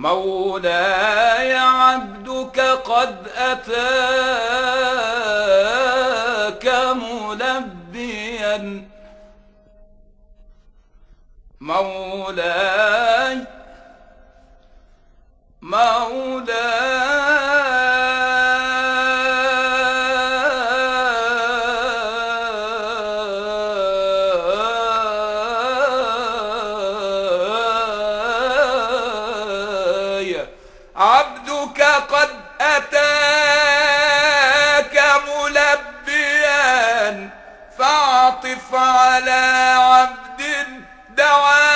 مولاي عبدك قد أتاك ملبيا. مولاي مولاي. عبدك قد أتاك ملبيا فاعطف على عبد دعا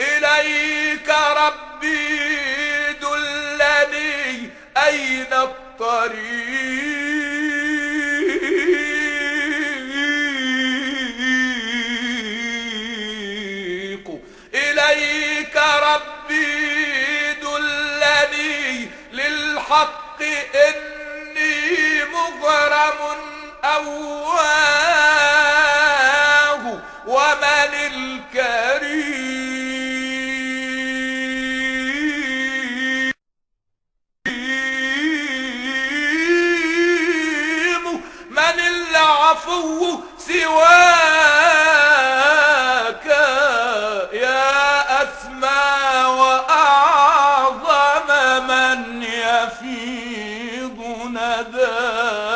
إليك ربي دلني أين الطريق؟ إليك ربي دلني للحق إني مغرم أواه العفو سواك يا أسمى وأعظم من يفيض نذاك